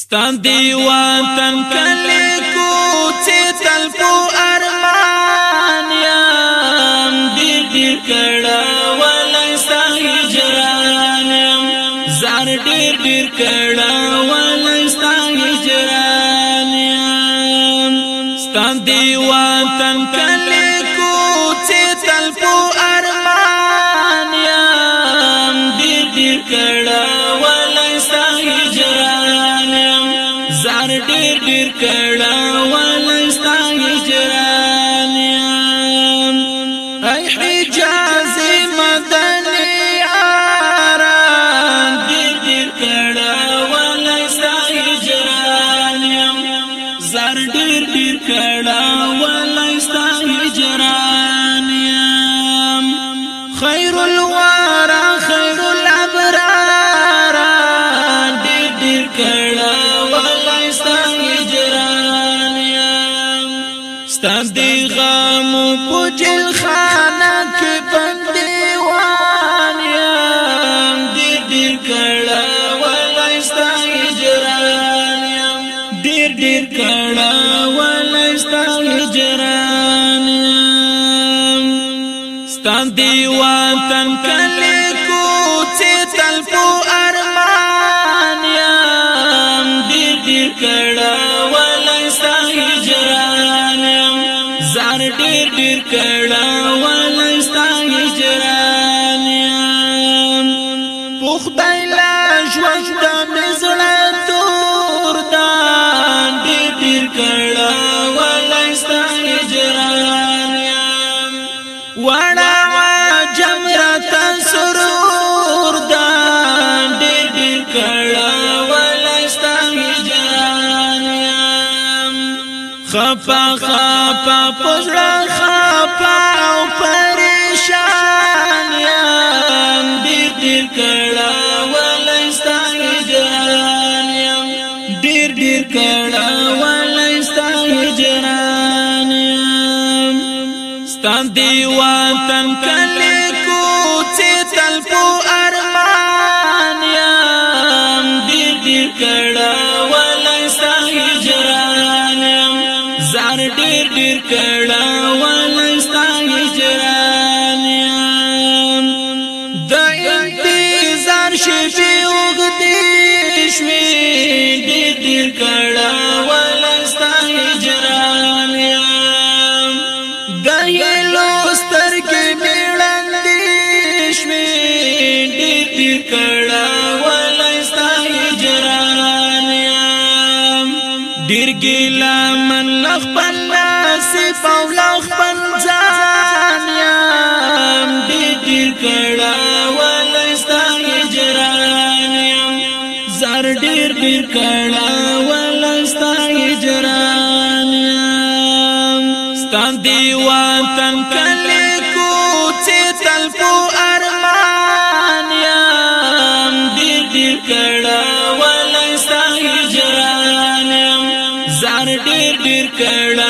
ستان دی وطن کلی کوڅه تل په ارمان یم ډیر ډیر کړه ولای هجران یم زار ډیر ډیر کړه ولای هجران یم ستان دی وطن کلی کوڅه تل په ارمان یم ډیر ډیر کړه ډیر ډیر کړه جل خانه کې بندي وان يم ډېر ډېر کړه ولایستا دير يم ډېر ډېر کړه ولایستا ستان دی وطن کله کوڅه تل په دير دير ډېر کړه ولستا هجران پخدای لا ژوند د مزړه تور دان دې تیر کړه ولستا هجران وړه جمره تسرور دان دې تیر کړه ولستا هجران خپا خپا پزړه ستان دی وطن کلی کوڅه تل په ارمان یم دې دې کړه ولای ستا هجران یم زار ډېر ډېر کړه ګیلا من لخپل نصیب او لخپل ځان یم دې کړه ولستا هجران یم زر ډیر ډیر کړه ولستا هجران یم ستان دی وطن کله کوڅه تل په ارمان یم دې کړه ډیر کړه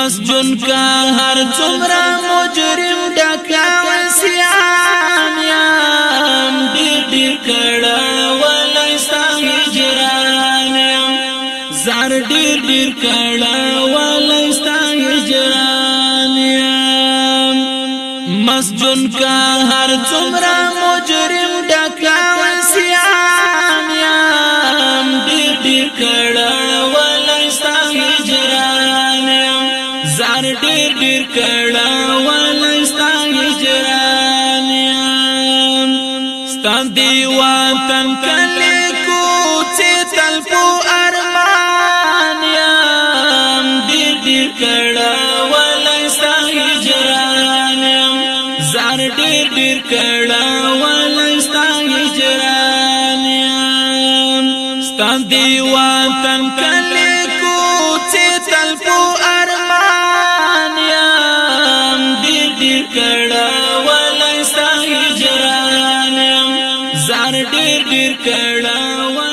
مسجون کا هر څومره مجرم ډکا وسیام یم ډیر ډیر کړه ولای ساجران یم زار ډیر ډیر کړه ولای ساجران یم مسجون کا هر څومره مجرم ډکا وسیام تیر کړه ولستا هجران ستان دی وطن کله کوڅه تل په ارمان یم دې دې کړه ولستا هجران زار ډېر ډېر کړه ولستا هجران ستان دی وطن کله کوڅه تل په کړه ولای ستا هجران زار ډیر ډیر کړه